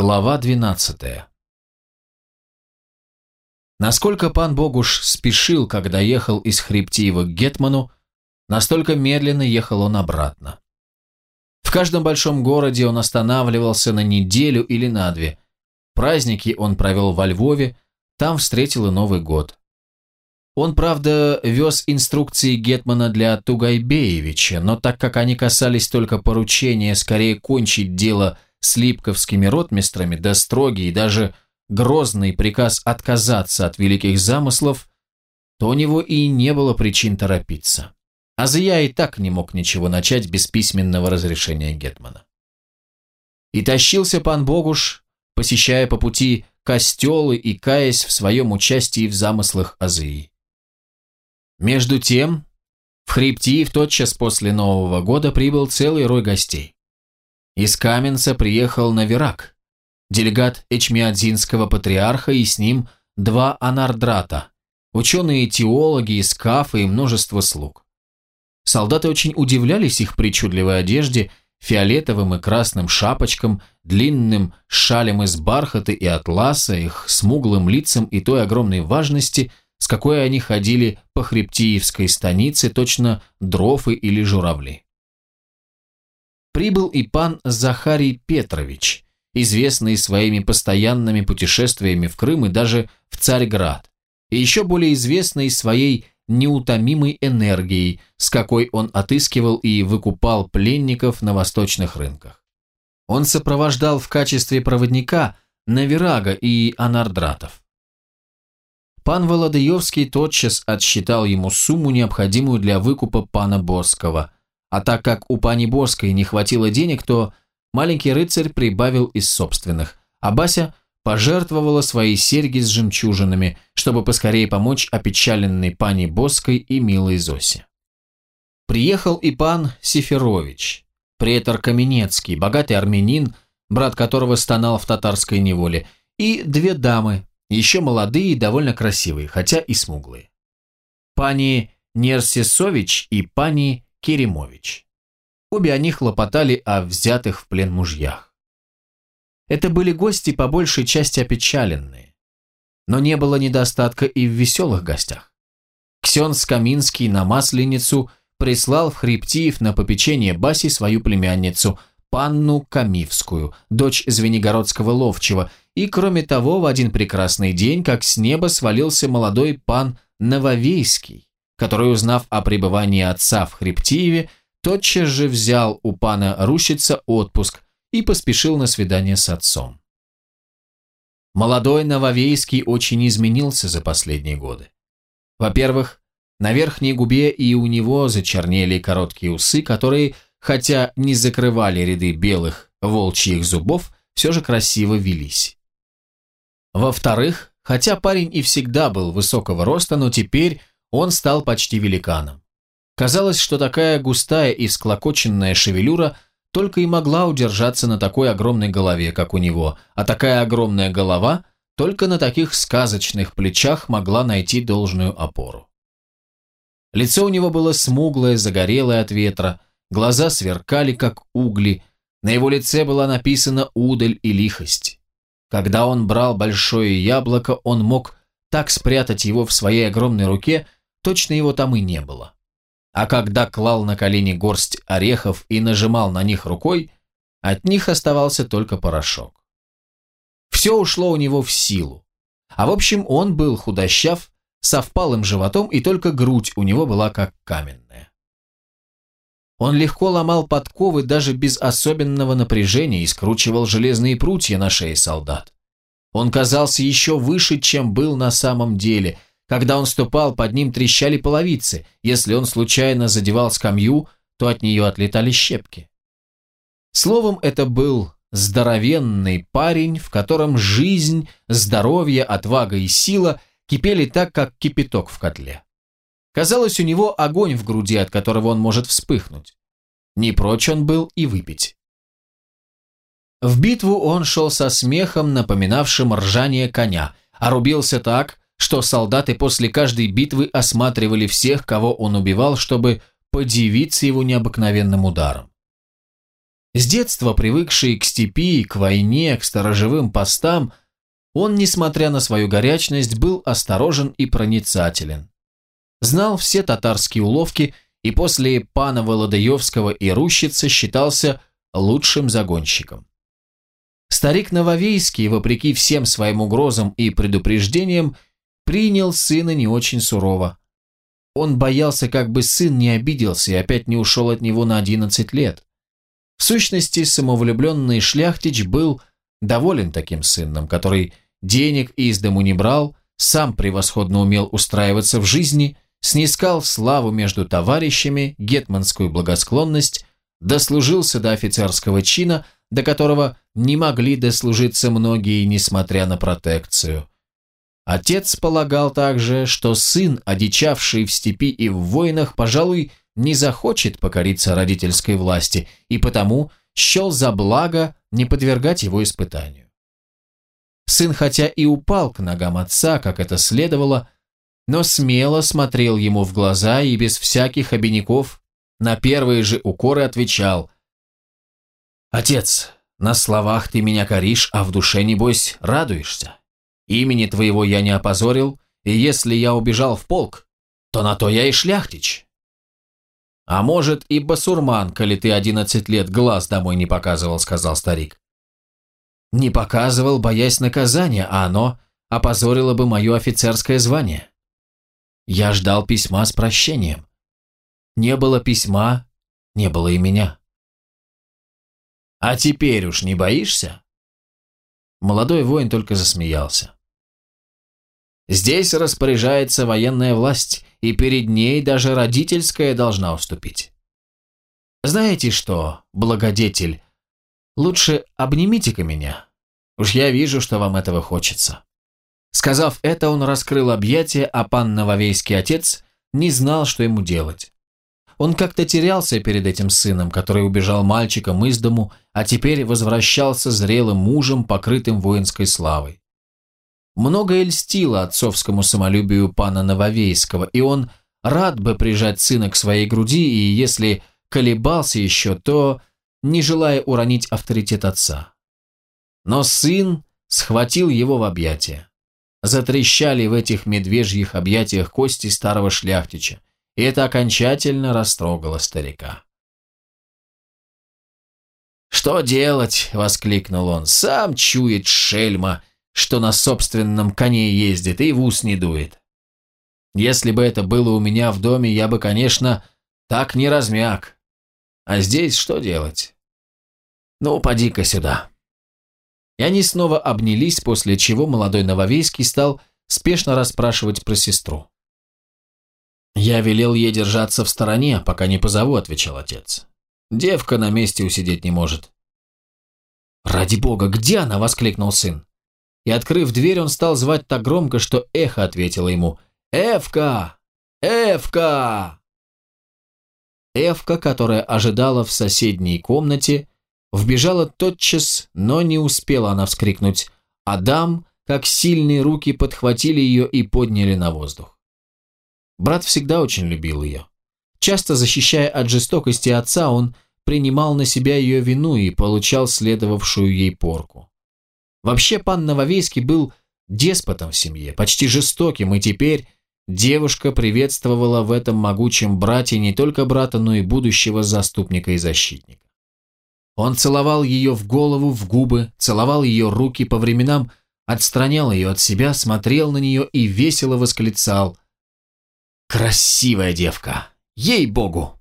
Глава 12 Насколько пан Богуш спешил, когда ехал из Хребтиева к Гетману, настолько медленно ехал он обратно. В каждом большом городе он останавливался на неделю или на две. Праздники он провел во Львове, там встретил и Новый год. Он, правда, вез инструкции Гетмана для Тугайбеевича, но так как они касались только поручения скорее кончить дело с липковскими ротмистрами, да строгий и даже грозный приказ отказаться от великих замыслов, то у него и не было причин торопиться. Азия и так не мог ничего начать без письменного разрешения Гетмана. И тащился пан Богуш, посещая по пути костелы и каясь в своем участии в замыслах Азии. Между тем, в Хребтиев тотчас после Нового года прибыл целый рой гостей. Из Каменца приехал Навирак, делегат Эчмиадзинского патриарха и с ним два анардрата, ученые-теологи из Кафа и множество слуг. Солдаты очень удивлялись их причудливой одежде, фиолетовым и красным шапочкам, длинным шалем из бархата и атласа, их смуглым лицам и той огромной важности, с какой они ходили по Хребтиевской станице, точно дрофы или журавли прибыл и пан Захарий Петрович, известный своими постоянными путешествиями в Крым и даже в Царьград, и еще более известный своей неутомимой энергией, с какой он отыскивал и выкупал пленников на восточных рынках. Он сопровождал в качестве проводника Навирага и Анардратов. Пан Володаевский тотчас отсчитал ему сумму, необходимую для выкупа пана Боскова – а так как у пани Борской не хватило денег, то маленький рыцарь прибавил из собственных, а Бася пожертвовала свои серьги с жемчужинами, чтобы поскорее помочь опечаленной пани Боской и милой Зосе. Приехал и пан Сиферович, претор Каменецкий, богатый армянин, брат которого стонал в татарской неволе, и две дамы, еще молодые и довольно красивые, хотя и смуглые. Пани Нерсисович и пани Керимович. Обе они хлопотали о взятых в плен мужьях. Это были гости по большей части опечаленные. Но не было недостатка и в веселых гостях. Ксенс Каминский на Масленицу прислал в Хребтиев на попечение Баси свою племянницу, Панну Камивскую, дочь Звенигородского ловчего, и, кроме того, в один прекрасный день, как с неба свалился молодой пан Нововейский, который, узнав о пребывании отца в Хребтиеве, тотчас же взял у пана Рущица отпуск и поспешил на свидание с отцом. Молодой Нововейский очень изменился за последние годы. Во-первых, на верхней губе и у него зачернели короткие усы, которые, хотя не закрывали ряды белых волчьих зубов, все же красиво велись. Во-вторых, хотя парень и всегда был высокого роста, но теперь он стал почти великаном. Казалось, что такая густая и склокоченная шевелюра только и могла удержаться на такой огромной голове, как у него, а такая огромная голова только на таких сказочных плечах могла найти должную опору. Лицо у него было смуглое, загорелое от ветра, глаза сверкали, как угли, на его лице была написана удаль и лихость. Когда он брал большое яблоко, он мог так спрятать его в своей огромной руке, точно его там и не было. А когда клал на колени горсть орехов и нажимал на них рукой, от них оставался только порошок. Все ушло у него в силу. А в общем, он был худощав, со впалым животом, и только грудь у него была как каменная. Он легко ломал подковы даже без особенного напряжения и скручивал железные прутья на шее солдат. Он казался еще выше, чем был на самом деле, когда он ступал, под ним трещали половицы. Если он случайно задевал скамью, то от нее отлетали щепки. Словом, это был здоровенный парень, в котором жизнь, здоровье, отвага и сила кипели так, как кипяток в котле. Казалось, у него огонь в груди, от которого он может вспыхнуть. Не прочь он был и выпить. В битву он шел со смехом, напоминавшим ржание коня, а рубился так, что солдаты после каждой битвы осматривали всех, кого он убивал, чтобы подивиться его необыкновенным ударом. С детства привыкший к степи, к войне, к сторожевым постам, он, несмотря на свою горячность, был осторожен и проницателен. Знал все татарские уловки и после пана Володаевского и Рущица считался лучшим загонщиком. Старик Нововейский, вопреки всем своим угрозам и предупреждениям, принял сына не очень сурово. Он боялся, как бы сын не обиделся и опять не ушел от него на 11 лет. В сущности, самовлюбленный шляхтич был доволен таким сыном, который денег из дому не брал, сам превосходно умел устраиваться в жизни, снискал славу между товарищами, гетманскую благосклонность, дослужился до офицерского чина, до которого не могли дослужиться многие, несмотря на протекцию. Отец полагал также, что сын, одичавший в степи и в войнах, пожалуй, не захочет покориться родительской власти, и потому счел за благо не подвергать его испытанию. Сын хотя и упал к ногам отца, как это следовало, но смело смотрел ему в глаза и без всяких обиняков на первые же укоры отвечал «Отец, на словах ты меня коришь, а в душе, небось, радуешься. Имени твоего я не опозорил, и если я убежал в полк, то на то я и шляхтич». «А может, и басурман, коли ты одиннадцать лет глаз домой не показывал», — сказал старик. «Не показывал, боясь наказания, а оно опозорило бы мое офицерское звание. Я ждал письма с прощением. Не было письма, не было и меня. А теперь уж не боишься? Молодой воин только засмеялся. Здесь распоряжается военная власть, и перед ней даже родительская должна уступить. Знаете что, благодетель, лучше обнимите-ка меня. Уж я вижу, что вам этого хочется. Сказав это, он раскрыл объятия, а пан Нововейский отец не знал, что ему делать. Он как-то терялся перед этим сыном, который убежал мальчиком из дому, а теперь возвращался зрелым мужем, покрытым воинской славой. Многое льстило отцовскому самолюбию пана Нововейского, и он рад бы прижать сына к своей груди, и если колебался еще, то не желая уронить авторитет отца. Но сын схватил его в объятия. Затрещали в этих медвежьих объятиях кости старого шляхтича, и это окончательно растрогало старика. «Что делать?» — воскликнул он. «Сам чует шельма, что на собственном коне ездит и в ус не дует. Если бы это было у меня в доме, я бы, конечно, так не размяк. А здесь что делать? Ну, поди-ка сюда». И они снова обнялись, после чего молодой Нововейский стал спешно расспрашивать про сестру. «Я велел ей держаться в стороне, пока не позову», — отвечал отец. «Девка на месте усидеть не может». «Ради бога, где она?» — воскликнул сын. И, открыв дверь, он стал звать так громко, что эхо ответило ему «Эвка! Эвка!» Эвка, которая ожидала в соседней комнате, Вбежала тотчас, но не успела она вскрикнуть. Адам, как сильные руки, подхватили ее и подняли на воздух. Брат всегда очень любил ее. Часто защищая от жестокости отца, он принимал на себя ее вину и получал следовавшую ей порку. Вообще пан Нововейский был деспотом в семье, почти жестоким, и теперь девушка приветствовала в этом могучем брате не только брата, но и будущего заступника и защитника. Он целовал ее в голову, в губы, целовал ее руки, по временам отстранял ее от себя, смотрел на нее и весело восклицал «Красивая девка! Ей-богу!»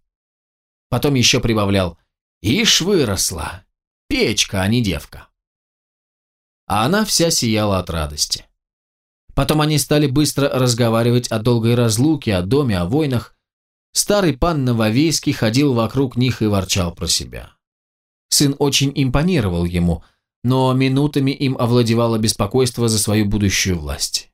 Потом еще прибавлял «Ишь выросла! Печка, а не девка!» А она вся сияла от радости. Потом они стали быстро разговаривать о долгой разлуке, о доме, о войнах. Старый пан Нововейский ходил вокруг них и ворчал про себя. Сын очень импонировал ему, но минутами им овладевало беспокойство за свою будущую власть.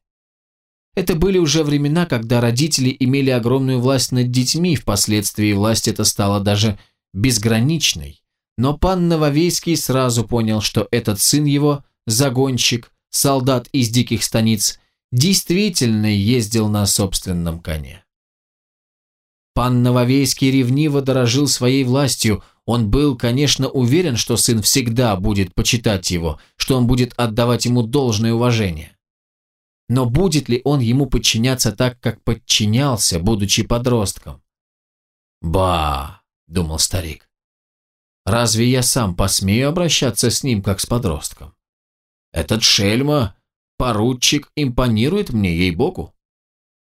Это были уже времена, когда родители имели огромную власть над детьми, впоследствии власть эта стала даже безграничной. Но пан Нововейский сразу понял, что этот сын его, загонщик, солдат из диких станиц, действительно ездил на собственном коне. Пан Нововейский ревниво дорожил своей властью. Он был, конечно, уверен, что сын всегда будет почитать его, что он будет отдавать ему должное уважение. Но будет ли он ему подчиняться так, как подчинялся, будучи подростком? «Ба!» – думал старик. «Разве я сам посмею обращаться с ним, как с подростком? Этот шельма, поручик, импонирует мне, ей-богу.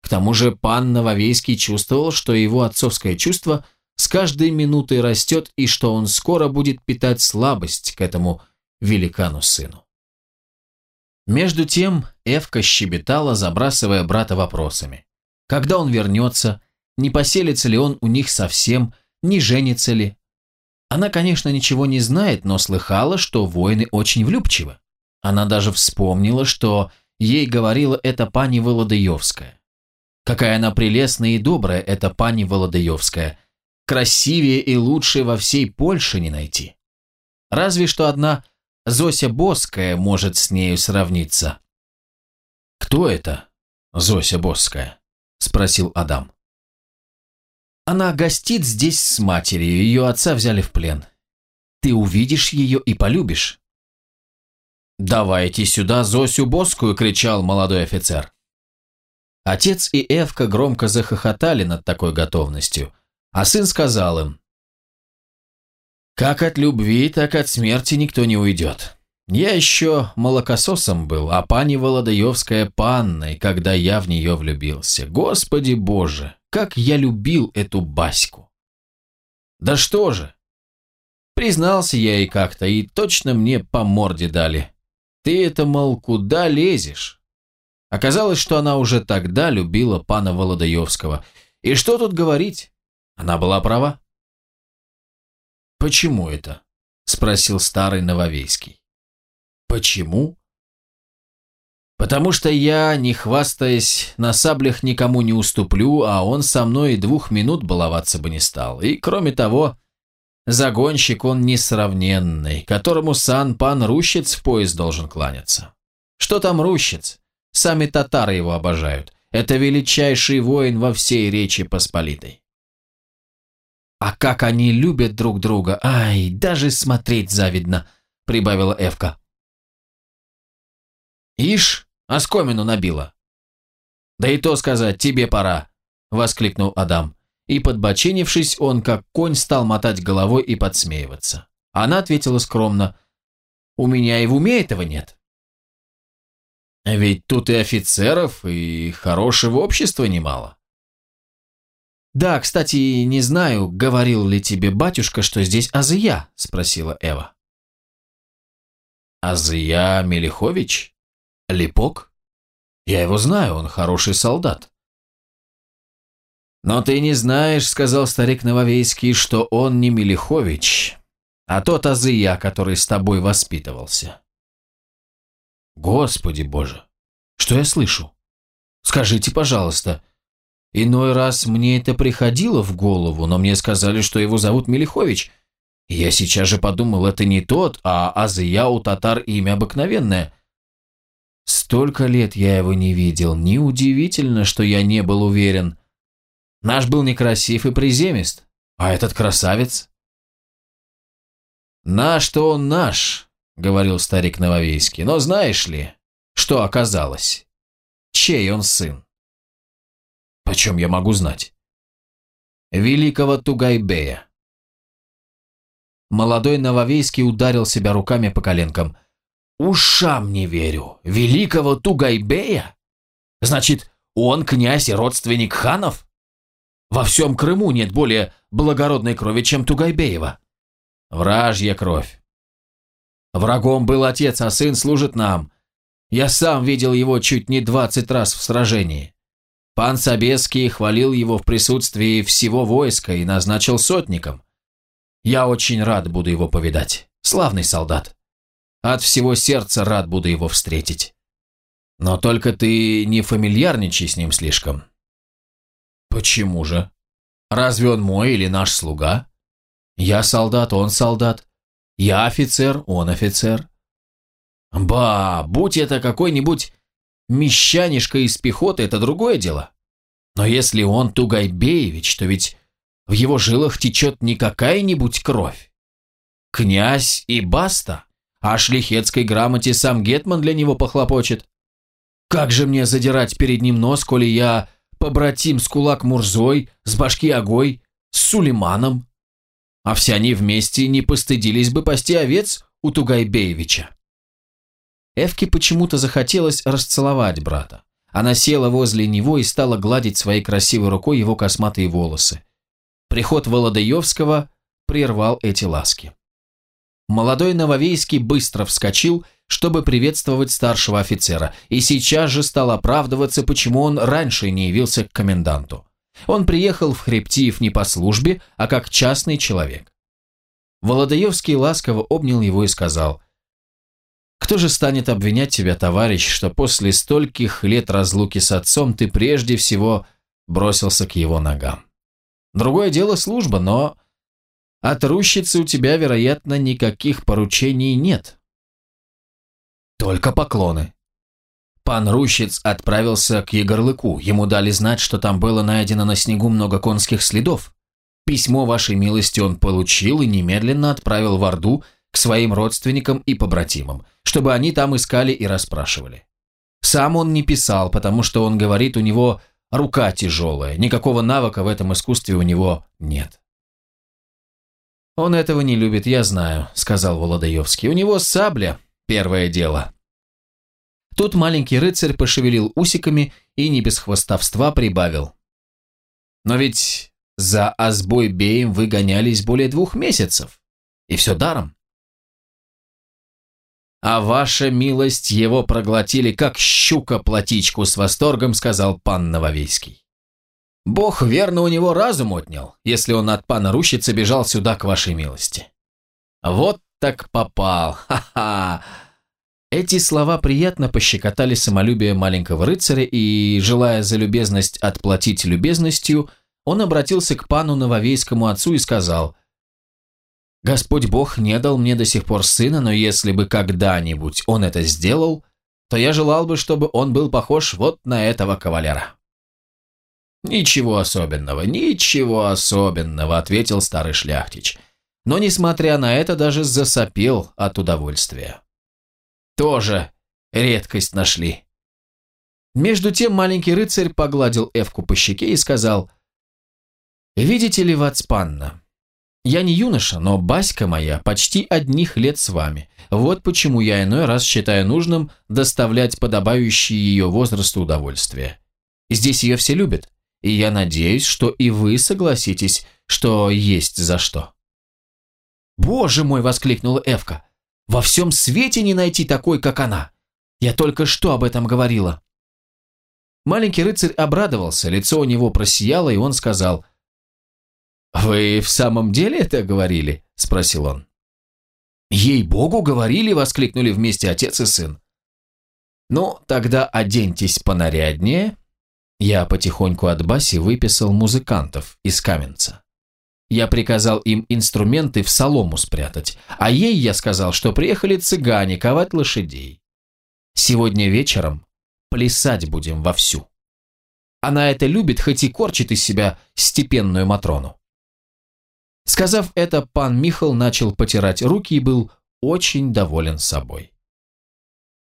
К тому же пан Нововейский чувствовал, что его отцовское чувство с каждой минутой растет и что он скоро будет питать слабость к этому великану-сыну. Между тем Эвка щебетала, забрасывая брата вопросами. Когда он вернется, не поселится ли он у них совсем, не женится ли. Она, конечно, ничего не знает, но слыхала, что воины очень влюбчивы. Она даже вспомнила, что ей говорила эта пани Володаевская. Какая она прелестная и добрая, эта пани Володаевская. Красивее и лучше во всей Польше не найти. Разве что одна Зося Боская может с нею сравниться. «Кто это, Зося Боская?» – спросил Адам. «Она гостит здесь с матерью, ее отца взяли в плен. Ты увидишь ее и полюбишь». «Давайте сюда Зосю Боскую!» – кричал молодой офицер. Отец и Эвка громко захохотали над такой готовностью, а сын сказал им, «Как от любви, так от смерти никто не уйдет. Я еще молокососом был, а пани Володаевская панной, когда я в нее влюбился. Господи Боже, как я любил эту баську!» «Да что же!» Признался я ей как-то, и точно мне по морде дали. «Ты это, мол, куда лезешь?» Оказалось, что она уже тогда любила пана Володаевского. И что тут говорить? Она была права. «Почему это?» – спросил старый Нововейский. «Почему?» «Потому что я, не хвастаясь, на саблях никому не уступлю, а он со мной и двух минут баловаться бы не стал. И, кроме того, загонщик он несравненный, которому сан-пан Рущиц в пояс должен кланяться. Что там Рущиц? Сами татары его обожают. Это величайший воин во всей Речи Посполитой. А как они любят друг друга, ай, даже смотреть завидно, прибавила Эвка. Ишь, оскомину набила. Да и то сказать, тебе пора, воскликнул Адам. И, подбоченившись, он, как конь, стал мотать головой и подсмеиваться. Она ответила скромно, «У меня и в уме этого нет». Ведь тут и офицеров, и хорошего общества немало. «Да, кстати, не знаю, говорил ли тебе батюшка, что здесь Азия?» – спросила Эва. «Азия Мелихович? Липок? Я его знаю, он хороший солдат». «Но ты не знаешь, — сказал старик Нововейский, — что он не Мелихович, а тот Азия, который с тобой воспитывался. Господи боже, что я слышу? Скажите, пожалуйста. Иной раз мне это приходило в голову, но мне сказали, что его зовут Мелихович. Я сейчас же подумал, это не тот, а Азия у татар имя обыкновенное. Столько лет я его не видел, неудивительно, что я не был уверен. Наш был некрасив и приземист, а этот красавец. Наш-то он наш, говорил старик Нововейский. Но знаешь ли, что оказалось? Чей он сын? Почем я могу знать? Великого Тугайбея. Молодой Нововейский ударил себя руками по коленкам. «Ушам не верю! Великого Тугайбея? Значит, он князь и родственник ханов? Во всем Крыму нет более благородной крови, чем Тугайбеева. Вражья кровь. Врагом был отец, а сын служит нам. Я сам видел его чуть не двадцать раз в сражении. Пан Собеский хвалил его в присутствии всего войска и назначил сотником. Я очень рад буду его повидать. Славный солдат. От всего сердца рад буду его встретить. Но только ты не фамильярничай с ним слишком. Почему же? Разве он мой или наш слуга? Я солдат, он солдат. Я офицер, он офицер. Ба, будь это какой-нибудь мещанишка из пехоты, это другое дело. Но если он Тугайбеевич, то ведь в его жилах течет не какая-нибудь кровь. Князь и баста, а о шлихетской грамоте сам Гетман для него похлопочет. Как же мне задирать перед ним нос, коли я побратим с кулак Мурзой, с башки Огой, с Сулейманом? А все они вместе не постыдились бы пасти овец у Тугайбеевича. Эвке почему-то захотелось расцеловать брата. Она села возле него и стала гладить своей красивой рукой его косматые волосы. Приход Володаевского прервал эти ласки. Молодой Нововейский быстро вскочил, чтобы приветствовать старшего офицера, и сейчас же стал оправдываться, почему он раньше не явился к коменданту. Он приехал в Хребтиев не по службе, а как частный человек. Володаевский ласково обнял его и сказал, «Кто же станет обвинять тебя, товарищ, что после стольких лет разлуки с отцом ты прежде всего бросился к его ногам? Другое дело служба, но от рущицы у тебя, вероятно, никаких поручений нет». «Только поклоны», Пан Рущиц отправился к Егорлыку. Ему дали знать, что там было найдено на снегу много конских следов. Письмо вашей милости он получил и немедленно отправил в Орду к своим родственникам и побратимам, чтобы они там искали и расспрашивали. Сам он не писал, потому что он говорит, у него рука тяжелая, никакого навыка в этом искусстве у него нет. «Он этого не любит, я знаю», — сказал Володаевский. «У него сабля, первое дело». Тут маленький рыцарь пошевелил усиками и не без хвостовства прибавил. «Но ведь за Азбой Беем вы гонялись более двух месяцев, и все даром». «А ваша милость его проглотили, как щука платичку с восторгом», сказал пан Нововейский. «Бог верно у него разум отнял, если он от пана Рущицы бежал сюда к вашей милости». «Вот так попал, ха-ха!» Эти слова приятно пощекотали самолюбие маленького рыцаря, и, желая за любезность отплатить любезностью, он обратился к пану Нововейскому отцу и сказал, «Господь Бог не дал мне до сих пор сына, но если бы когда-нибудь он это сделал, то я желал бы, чтобы он был похож вот на этого кавалера». «Ничего особенного, ничего особенного», — ответил старый шляхтич. Но, несмотря на это, даже засопел от удовольствия. Тоже редкость нашли. Между тем маленький рыцарь погладил Эвку по щеке и сказал, «Видите ли, Вацпанна, я не юноша, но баська моя почти одних лет с вами. Вот почему я иной раз считаю нужным доставлять подобающие ее возрасту удовольствие. Здесь ее все любят, и я надеюсь, что и вы согласитесь, что есть за что». «Боже мой!» — воскликнула Эвка. Во всем свете не найти такой, как она. Я только что об этом говорила». Маленький рыцарь обрадовался, лицо у него просияло, и он сказал, «Вы в самом деле это говорили?» – спросил он. «Ей-богу, говорили!» – воскликнули вместе отец и сын. «Ну, тогда оденьтесь понаряднее». Я потихоньку от Баси выписал музыкантов из Каменца. Я приказал им инструменты в солому спрятать, а ей я сказал, что приехали цыгане ковать лошадей. Сегодня вечером плясать будем вовсю. Она это любит, хоть и корчит из себя степенную Матрону. Сказав это, пан Михал начал потирать руки и был очень доволен собой.